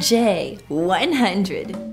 J one hundred.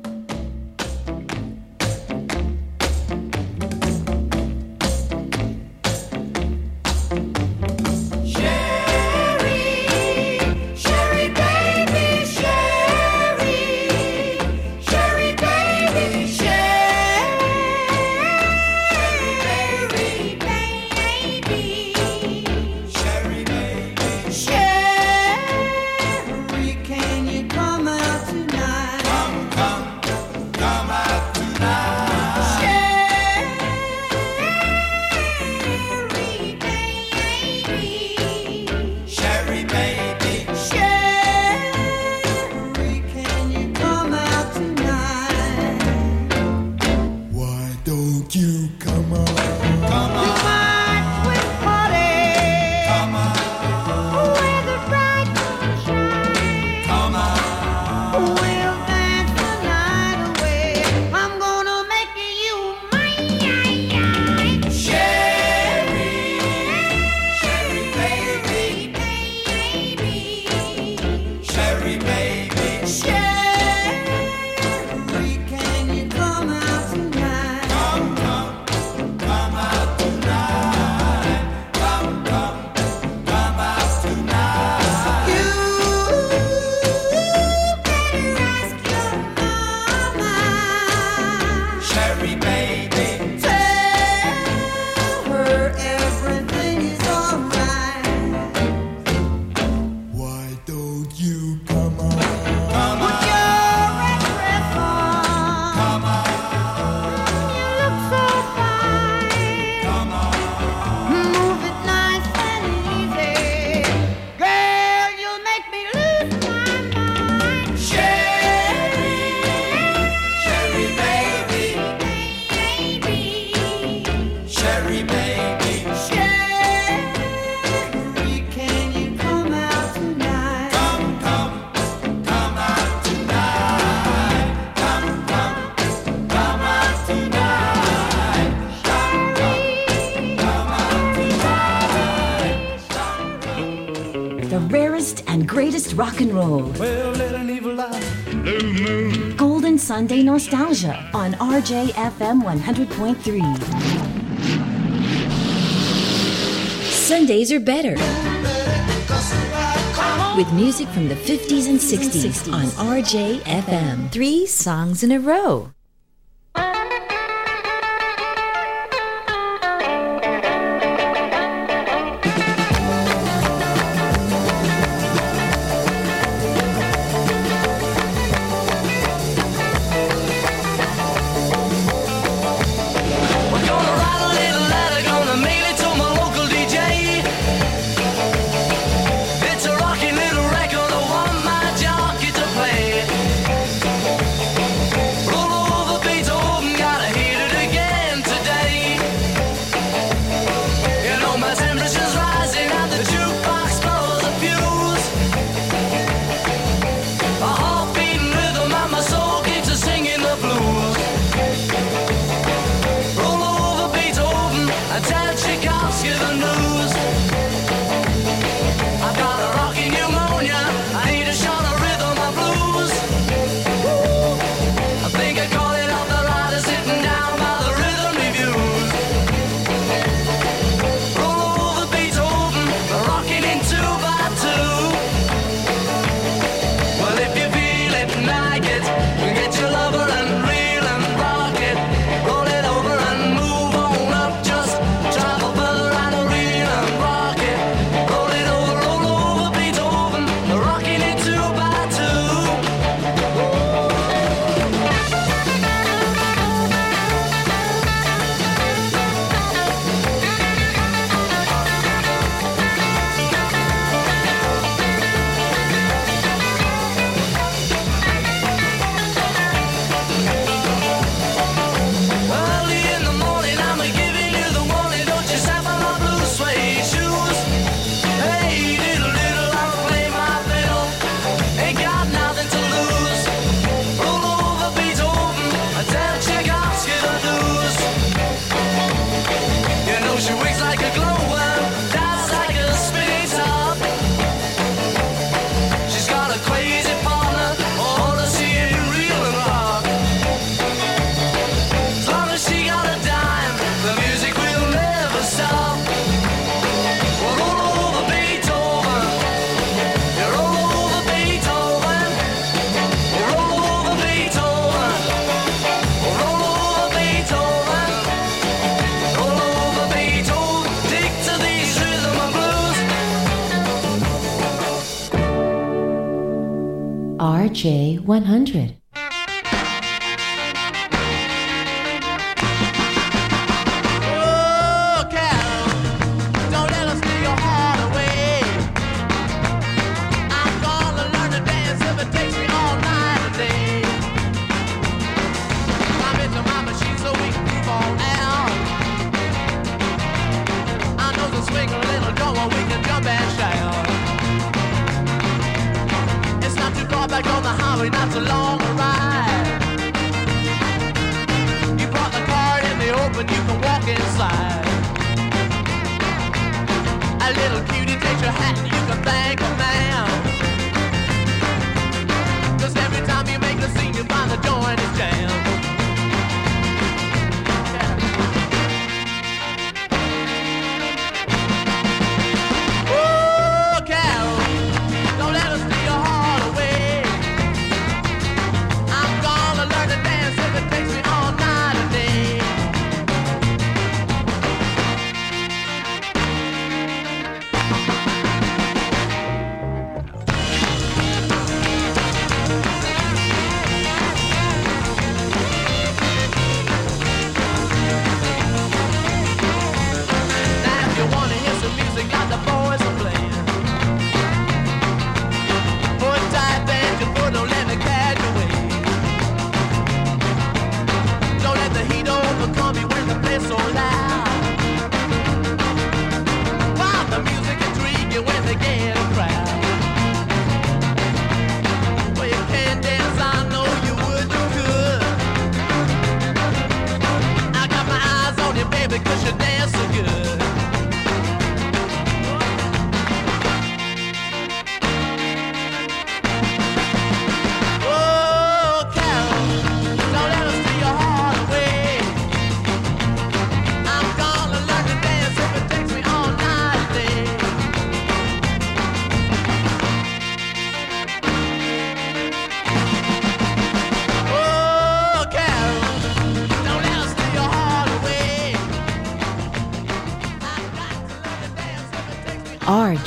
Nostalgia on RJFM 100.3. Sundays are better. With music from the 50s and 60s on RJFM. Three songs in a row. J100.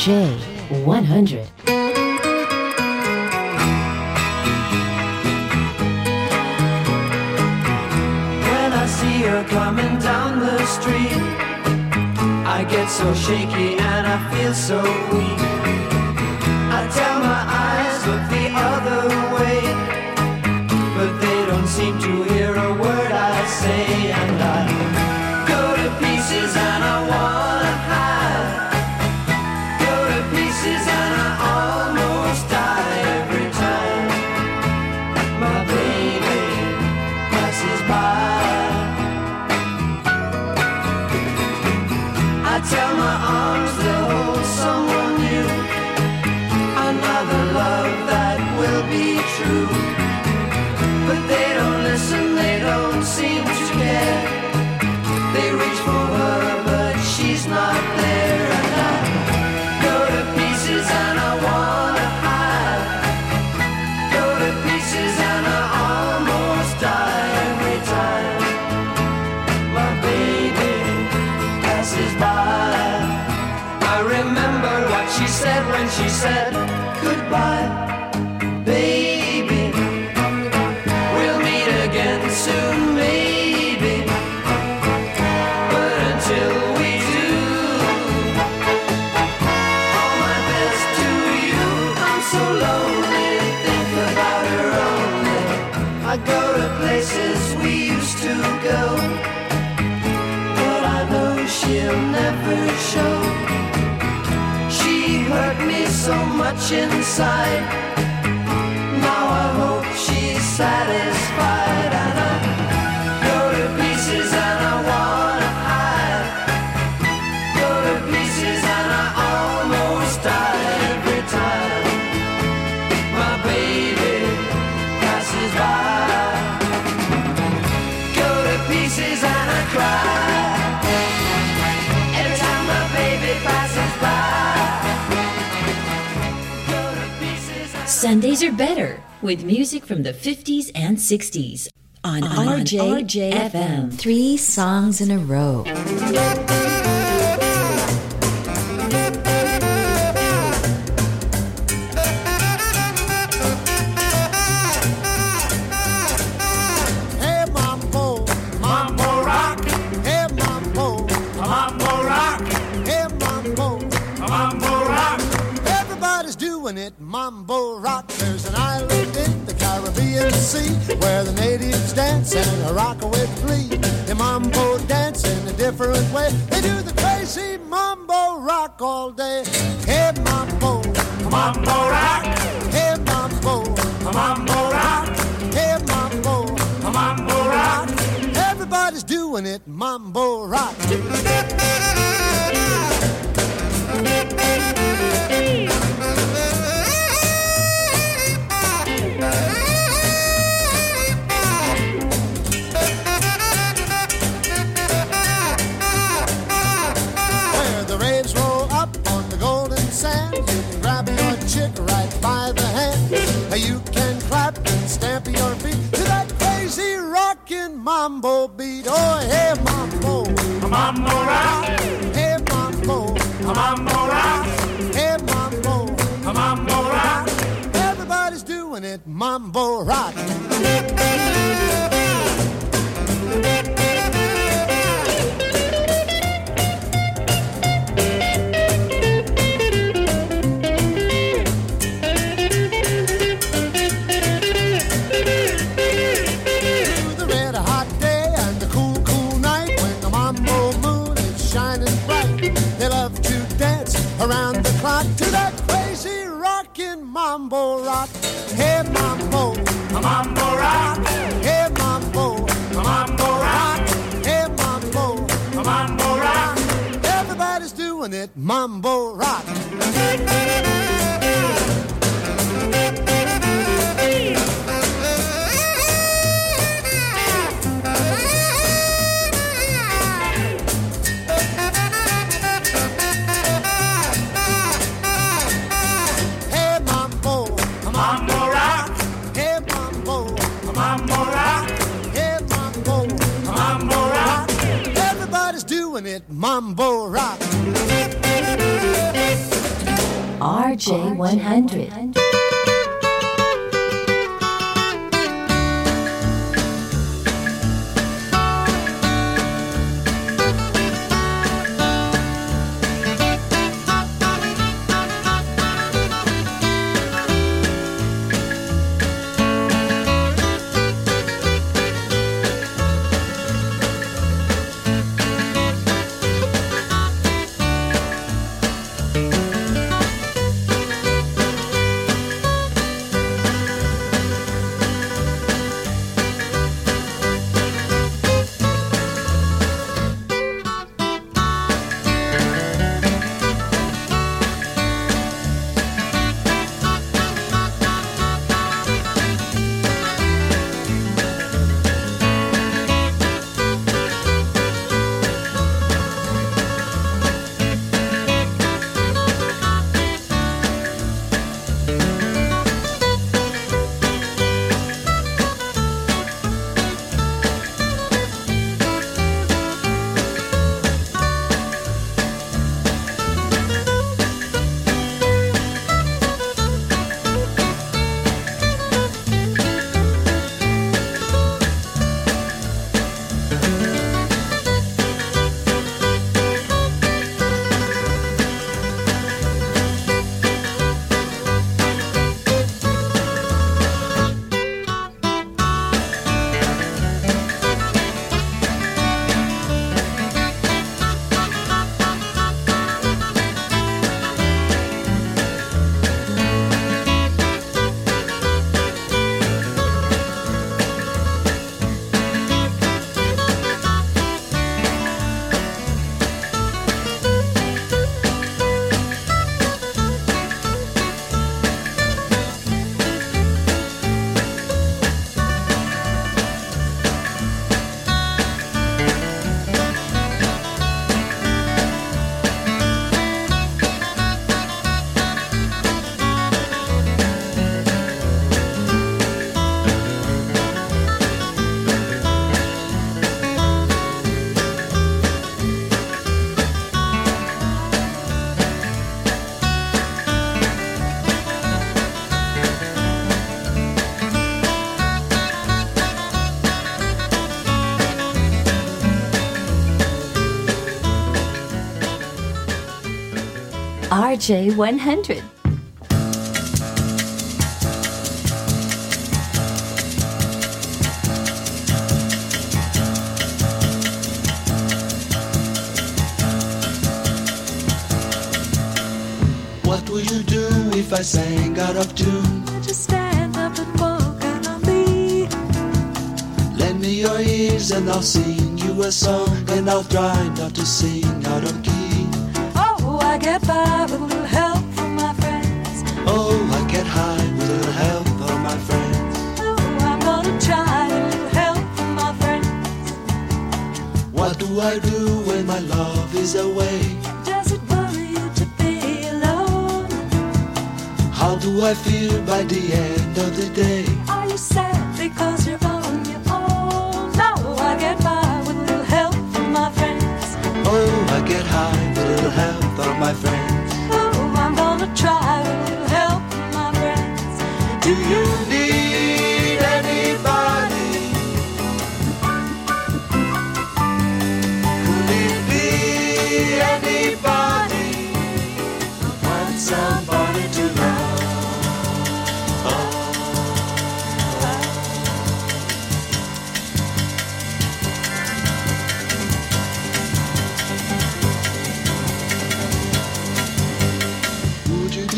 J100. you. much inside. Sundays are better with music from the 50s and 60s on, on RJ, RJFM. Three songs in a row. dancing, a rockaway plea, the mambo dancing a different way. mambo rock. Hey mambo, mambo rock. Hey mambo, mambo rock. Hey mambo, mambo rock. Everybody's doing it, mambo rock. RJ100. J100. What will you do if I sang out of tune? Just stand up and walk out on me? Lend me your ears and I'll sing you a song, and I'll try not to sing out of key. I get by with a little help from my friends. Oh, I get high with a little help from my friends. Oh, I'm gonna try with a little help from my friends. What do I do when my love is away? Does it worry you to be alone? How do I feel by the end of the day? Are you sad because you're on your own? No, I get by with a little help from my friends. Oh, I get high with a little help my friends. Oh, I'm gonna try a help my friends. Do you need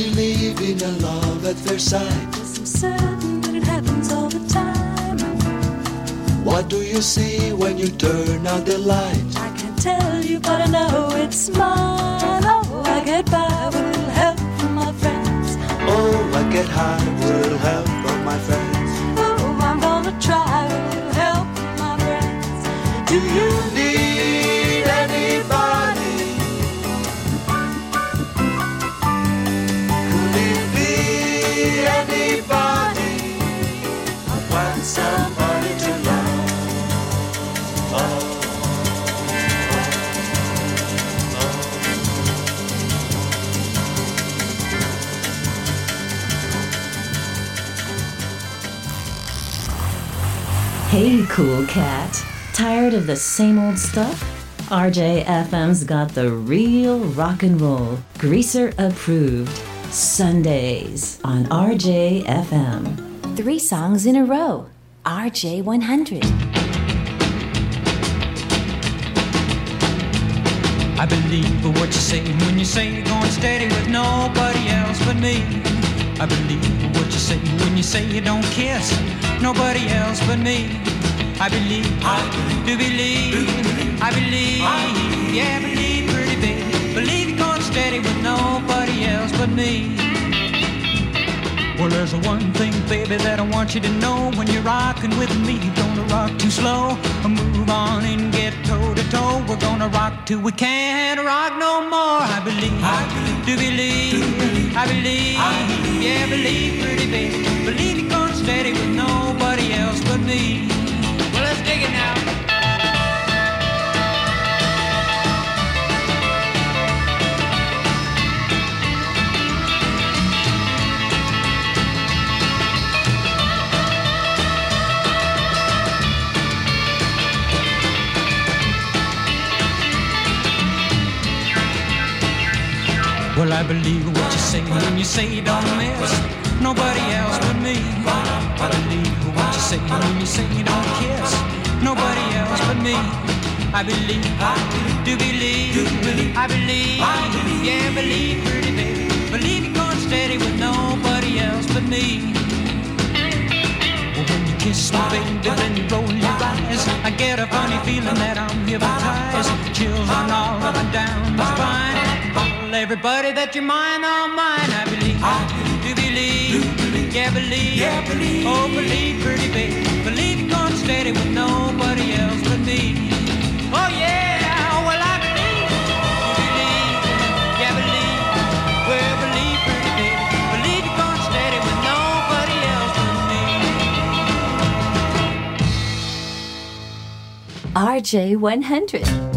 Believe in a love at first sight? Yes, I'm certain that it happens all the time. What do you see when you turn out the light? I can't tell you, but I know it's mine. Oh, I get by with a little help from my friends. Oh, I get high with a little help from my friends. Oh, I'm gonna try with a little help from my friends. Do you cool cat. Tired of the same old stuff? RJFM's got the real rock and roll, greaser approved. Sundays on RJFM. Three songs in a row. RJ100. I believe what you say when you say you're going steady with nobody else but me. I believe what you say when you say you don't kiss nobody else but me. I believe, I do believe, I believe, yeah, believe, pretty baby. Believe you're going steady with nobody else but me. Well, there's one thing, baby, that I want you to know. When you're rocking with me, gonna rock too slow. Move on and get toe to toe. We're gonna rock till we can't rock no more. I believe, I do believe, I believe, yeah, believe, pretty baby. Believe you're going steady with nobody else but me. Dig it. Well, I believe what you say when you say don't miss nobody else but me. I believe what you say when you say you don't kiss nobody else but me. I believe, I do believe, I believe, yeah, believe, pretty baby. Believe you're going steady with nobody else but me. Well, when you kiss me, baby, then you roll your eyes. I get a funny feeling that I'm hypnotized. Chills run all up and down my spine. Tell everybody that you're mine, all mine. I believe, I do yeah, believe, yeah, believe. oh believe, pretty baby, believe you're gonna stay there with nobody else but me. Oh yeah, well I believe, oh, believe, believe, well believe, pretty baby, believe you're gonna stay with nobody else but me. RJ 100.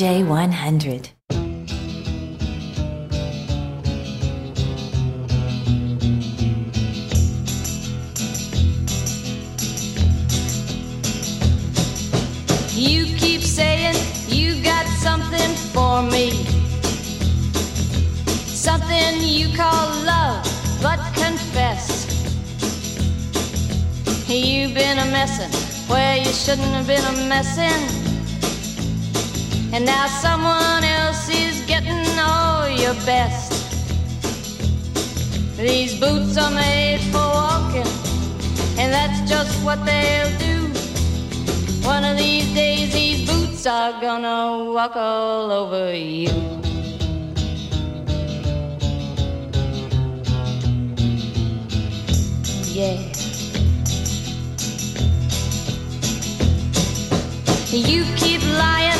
RJ100. You keep saying you got something for me. Something you call love, but confess. You've been a messin' where you shouldn't have been a messin'. And now someone else is getting all your best. These boots are made for walking, and that's just what they'll do. One of these days, these boots are gonna walk all over you. Yeah. You keep lying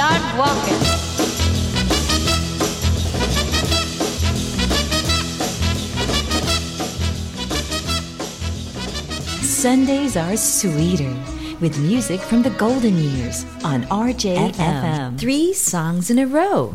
Start walking. Sundays are sweeter with music from the golden years on RJFM. Three songs in a row.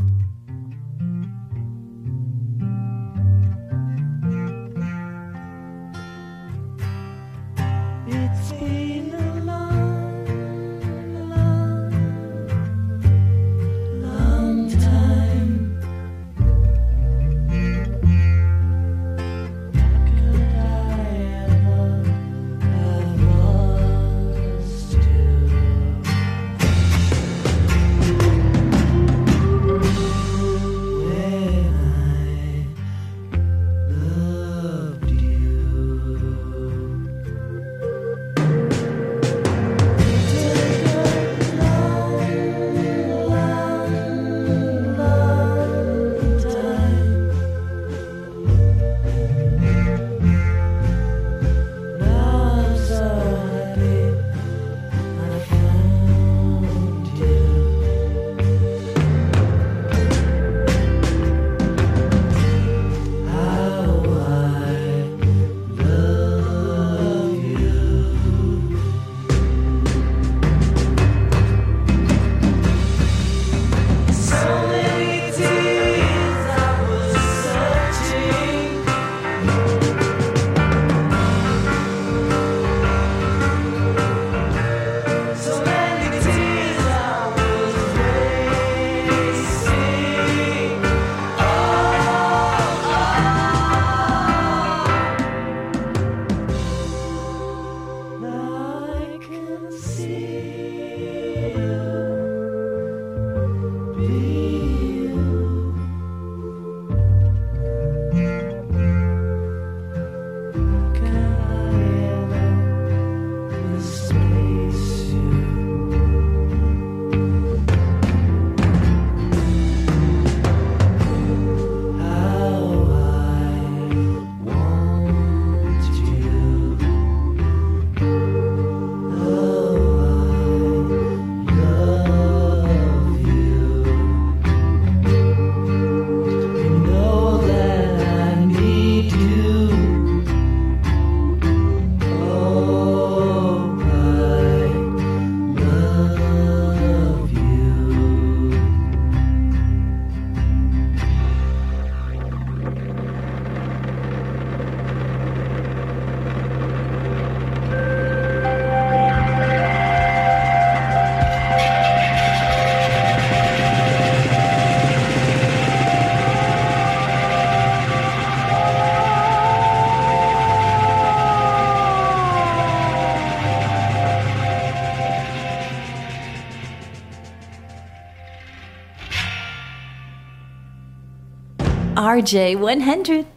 RJ100.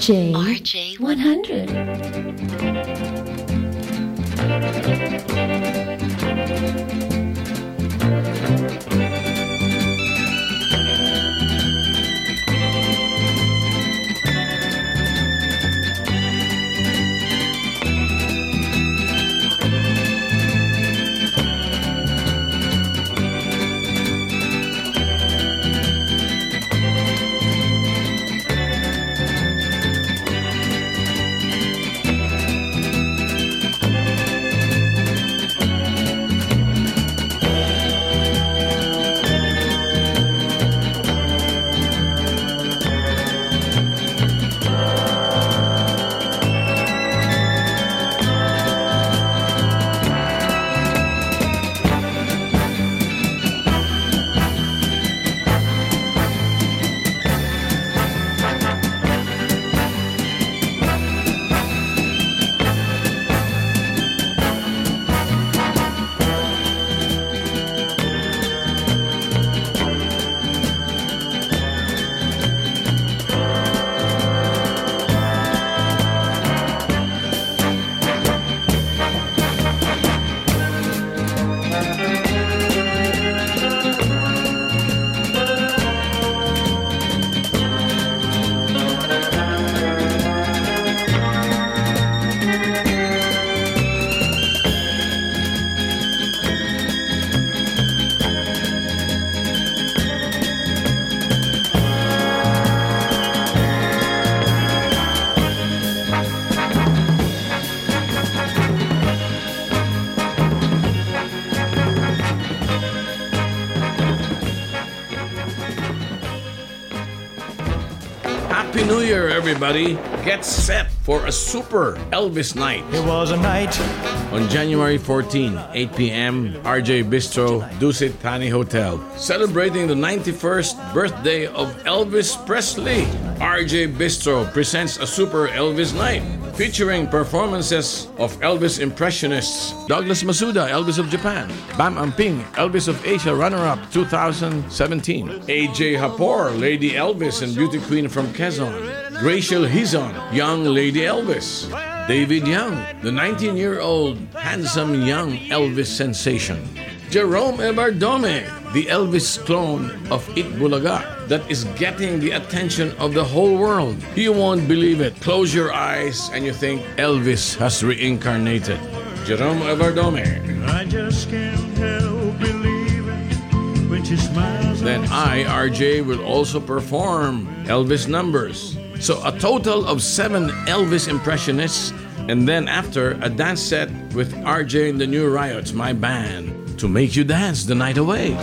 RJ RJ100. Everybody. Get set for a super Elvis night. It was a night on January 14, 8 p.m., RJ Bistro, Dusit Thani Hotel, celebrating the 91st birthday of Elvis Presley. RJ Bistro presents a Super Elvis Night featuring performances of Elvis impressionists Douglas Masuda, Elvis of Japan, Bam Amping, Elvis of Asia runner-up 2017, AJ Hapor, Lady Elvis and Beauty Queen from Quezon, Rachel Hizon, Young Lady Elvis, David Young, the 19-year-old handsome young Elvis sensation, Jerome Ebardome, the Elvis clone of Eat Bulaga that is getting the attention of the whole world. You won't believe it. Close your eyes and you think Elvis has reincarnated. Jerome Everdome. I just can't help believing when she smiles. Then I, RJ, will also perform Elvis numbers. So a total of seven Elvis impressionists, and then after a dance set with RJ and the New Riots, my band, to make you dance the night away.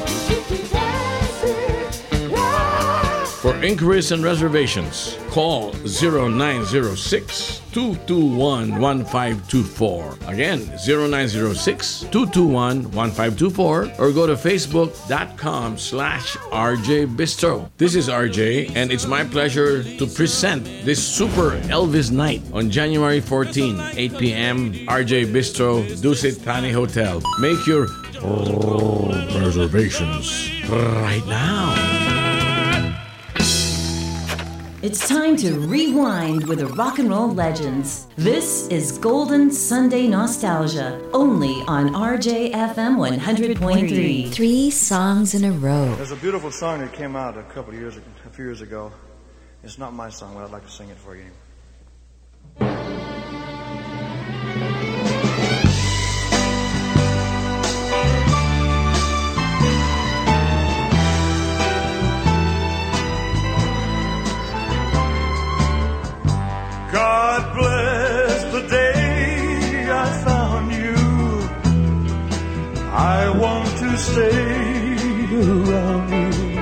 For inquiries and reservations, call 0906 221 1524. Again, 0906 221 1524 or go to facebook.com slash RJ Bistro. This is RJ and it's my pleasure to present this Super Elvis Night on January 14, 8 p.m. RJ Bistro, Dusit Thani Hotel. Make your reservations right now. It's time to rewind with the rock and roll legends. This is Golden Sunday Nostalgia, only on RJFM 100.3. Three songs in a row. There's a beautiful song that came out a couple of years, a few years ago. It's not my song, but I'd like to sing it for you. Stay around you.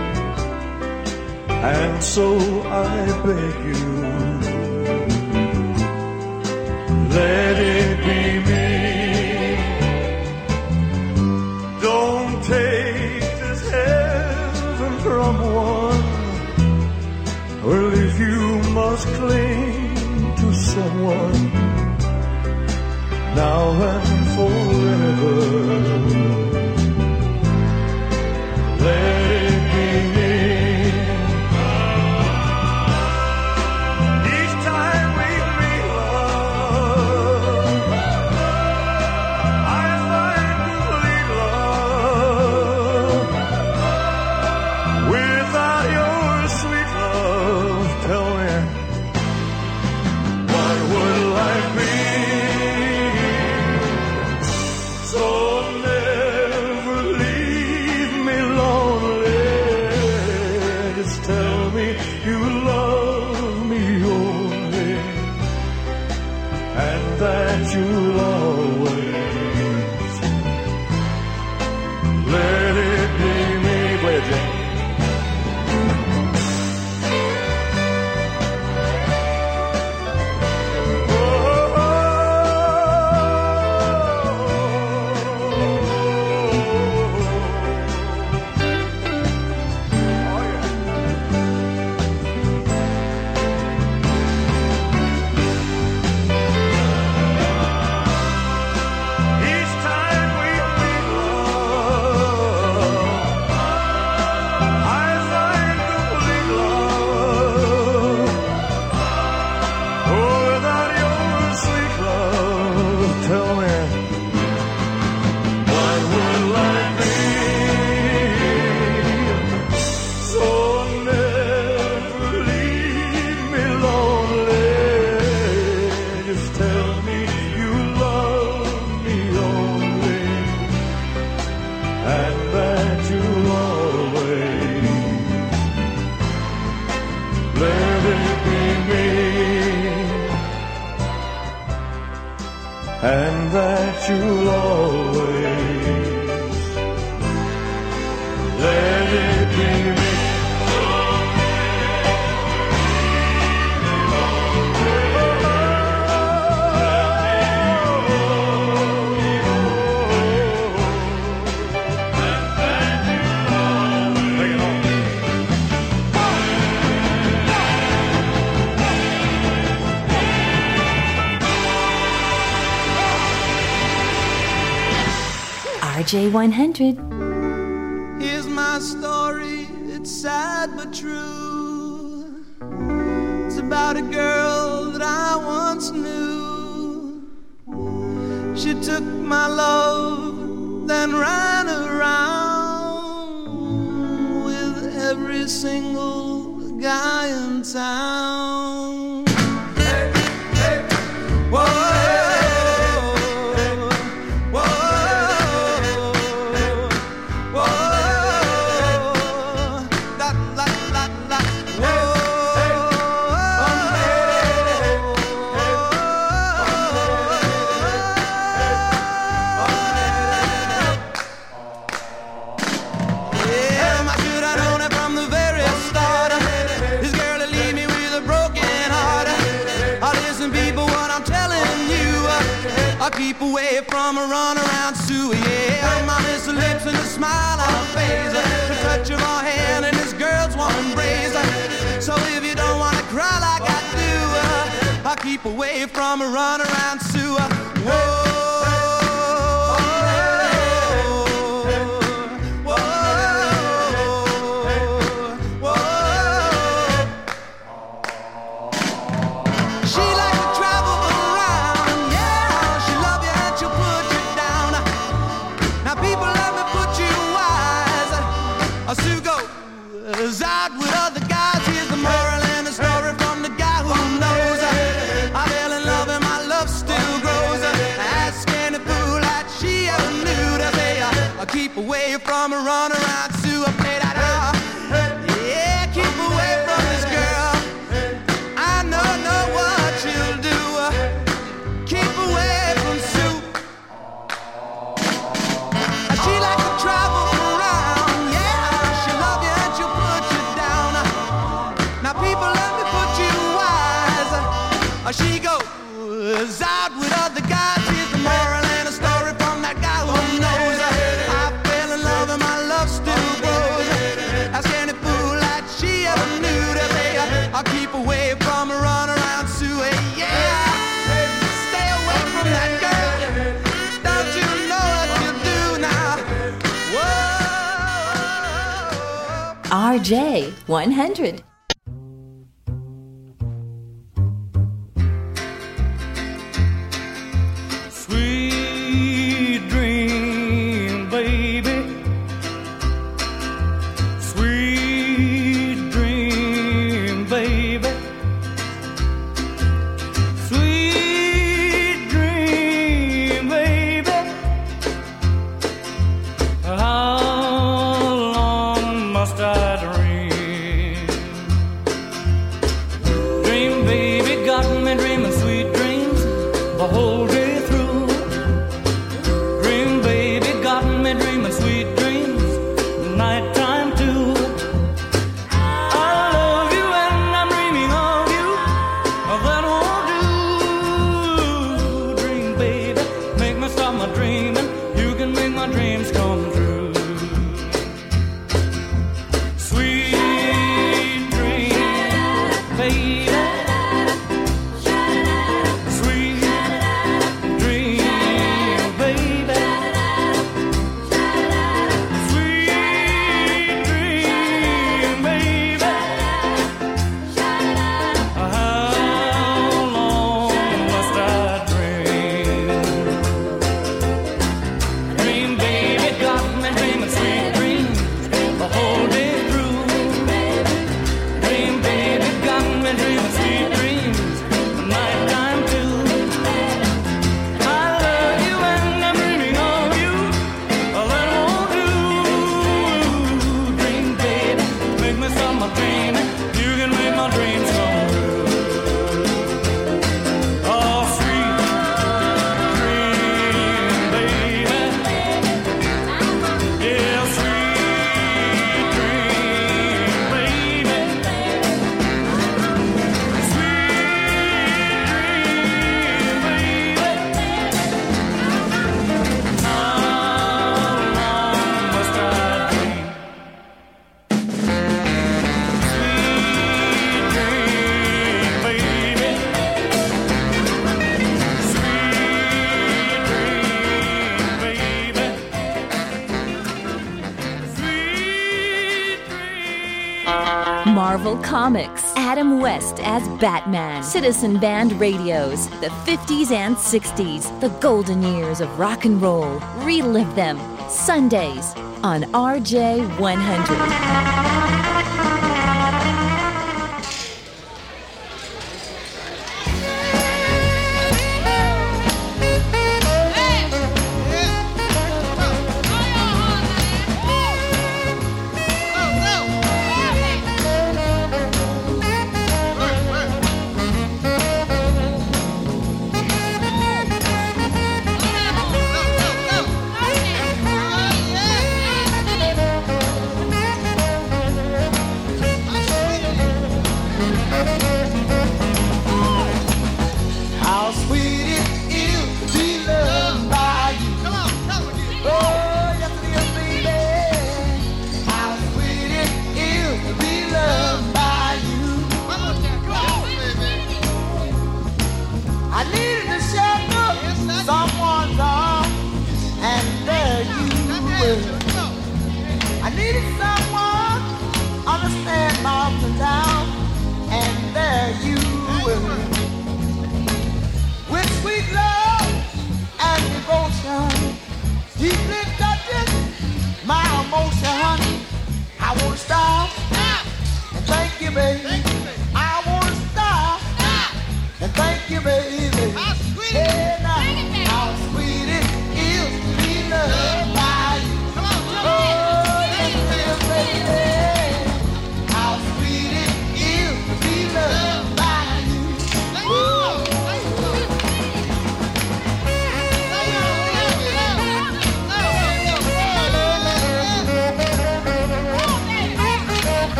And so I beg you, let it be me. Don't take this heaven from one. Well, if you must cling to someone now and forever, RJ100. Here's my story, it's sad but true. It's about a girl that I once knew. She took my love, then ran around with every single guy in town. I'ma run around Sue, yeah. my miss lips and the smile on her face. The touch of her hand and this girl's one embrace. So if you don't wanna cry like I do, uh, I keep away from a run around Sue. Uh, whoa. 100. baby. Batman, Citizen Band Radios, the 50s and 60s, the golden years of rock and roll. Relive them Sundays on RJ 100.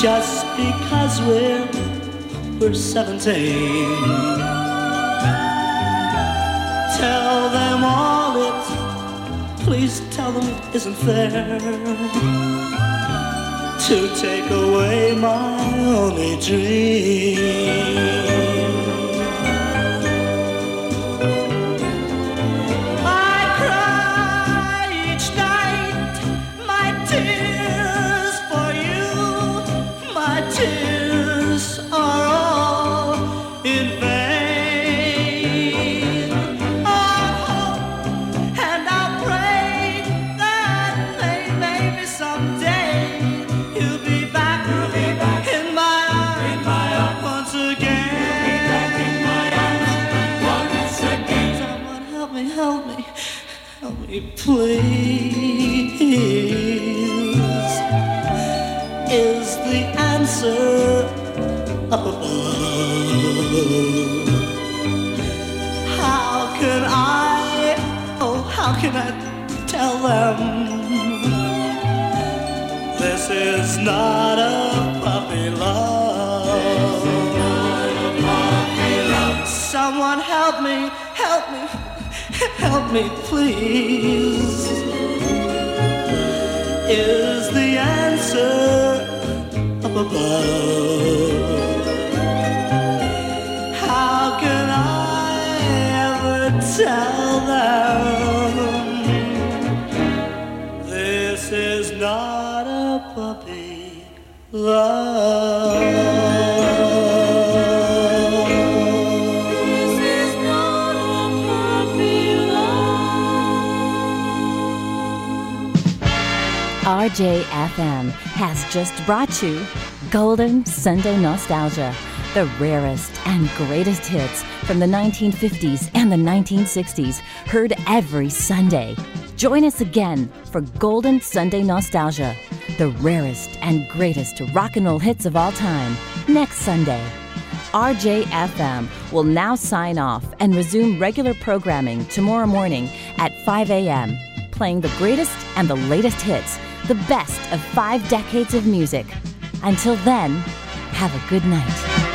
just because we're we're 17 tell them all it please tell them it isn't fair. To take away my only dream. please is the answer how can i oh how can i tell them this is not a puppy love, a puppy love. someone help me help me, please. Is the answer up above? How can I ever tell them this is not a puppy love? RJFM has just brought you Golden Sunday Nostalgia, the rarest and greatest hits from the 1950s and the 1960s, heard every Sunday. Join us again for Golden Sunday Nostalgia, the rarest and greatest rock and roll hits of all time, next Sunday. RJFM will now sign off and resume regular programming tomorrow morning at 5 a.m., playing the greatest and the latest hits, the best of five decades of music. Until then, have a good night.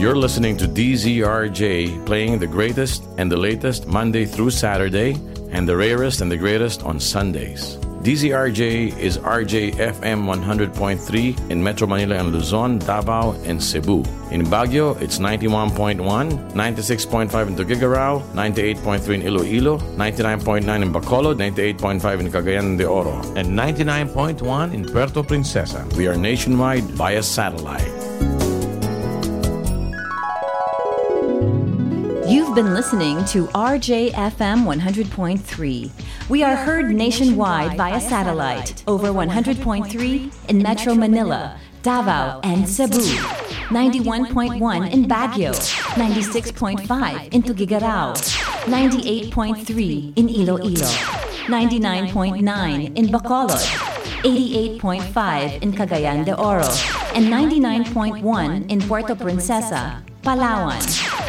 You're listening to DZRJ playing the greatest and the latest Monday through Saturday and the rarest and the greatest on Sundays. DZRJ is RJ FM 100.3 in Metro Manila and Luzon, Davao, and Cebu. In Baguio, it's 91.1, 96.5 in Tuguegarao, 98.3 in Iloilo, 99.9 in Bacolod, 98.5 in Cagayan de Oro, and 99.1 in Puerto Princesa. We are nationwide via satellite. You've been listening to RJFM 100.3. We are heard nationwide via satellite over 100.3 in Metro Manila, Davao, and Cebu. 91.1 in Baguio, 96.5 in Tuguegarao, 98.3 in Iloilo, 99.9 in Bacolod, 88.5 in Cagayan de Oro, and 99.1 in Puerto Princesa, Palawan.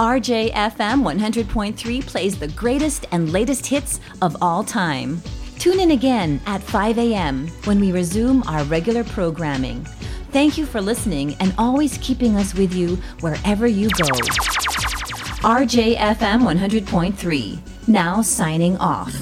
RJFM 100.3 plays the greatest and latest hits of all time. Tune in again at 5 a.m. when we resume our regular programming. Thank you for listening and always keeping us with you wherever you go. RJFM 100.3, now signing off.